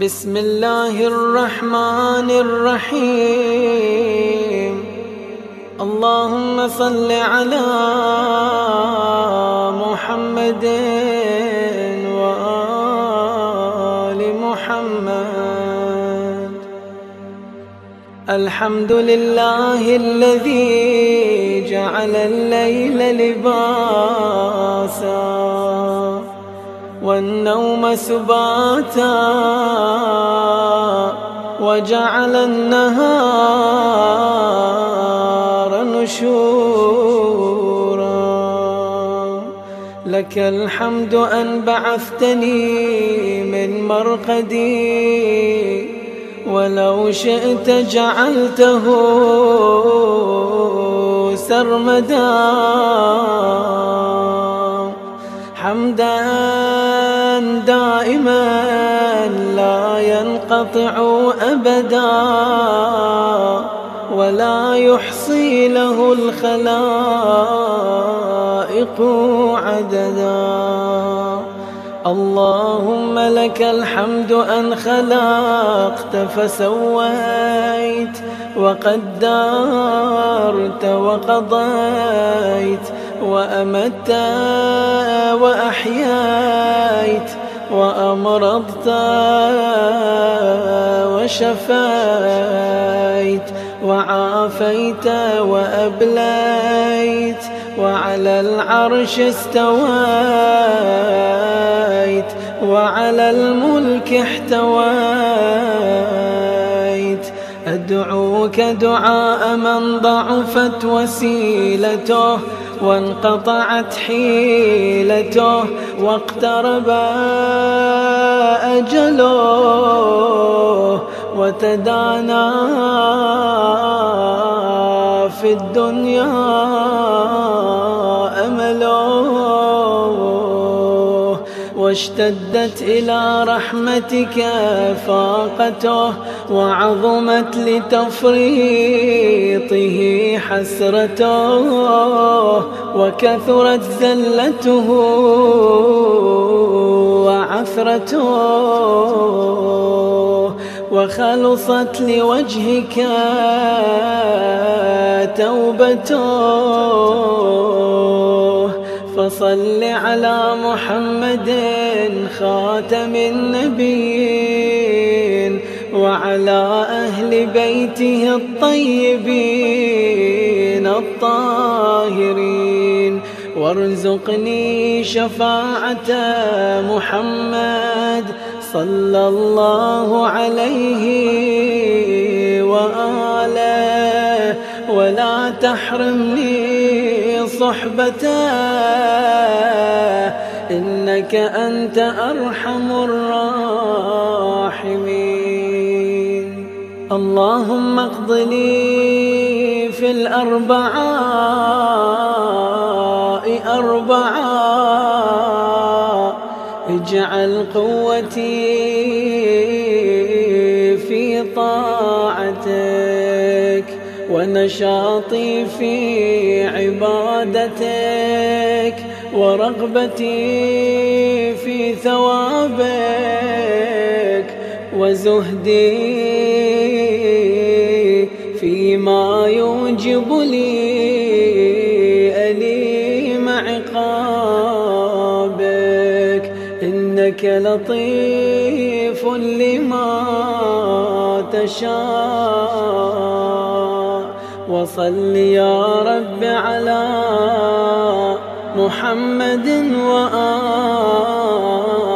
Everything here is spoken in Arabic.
بسم الله الرحمن الرحيم. اللهم صل على محمد وآل محمد. الحمد لله الذي جعل الليل لباسا. والنوم سباتا وجعل النهار نشورا. لك الحمد أن بعثتني من مرقدي ولو شئت جعلته سرمدا. حمدا دائما لا ينقطع أبدا ولا يحصي له الخلائق عددا. اللهم لك الحمد أن خلقت فسويت وقدرت وقضيت وأمت وأحييت وأمرضت وشفيت وعافيت وأبليت وعلى العرش استويت وعلى الملك احتويت. أدعوك دعاء من ضعفت وسيلته وانقطعت حيلته واقترب أجله وتدانى في الدنيا أمله واشتدت إلى رحمتك فاقته وعظمت لتفريطه حسرته وكثرت زلته وعثرته وخلصت لوجهك توبته فصل على محمد خاتم النبيين وعلى أهل بيته الطيبين الطاهرين. وارزقني شفاعة محمد صلى الله عليه وآله. ولا تحرمني صحبته. إنك أنت أرحم الراحمين. اللهم اقض لي في الأربعاء أربعاء. اجعل قوتي في طاعتك ونشاطي في عبادتك ورغبتي في ثوابك وزهدي يوجب لي أليم عقابك. إنك لطيف لما تشاء. وصل يا رب على محمد وآله.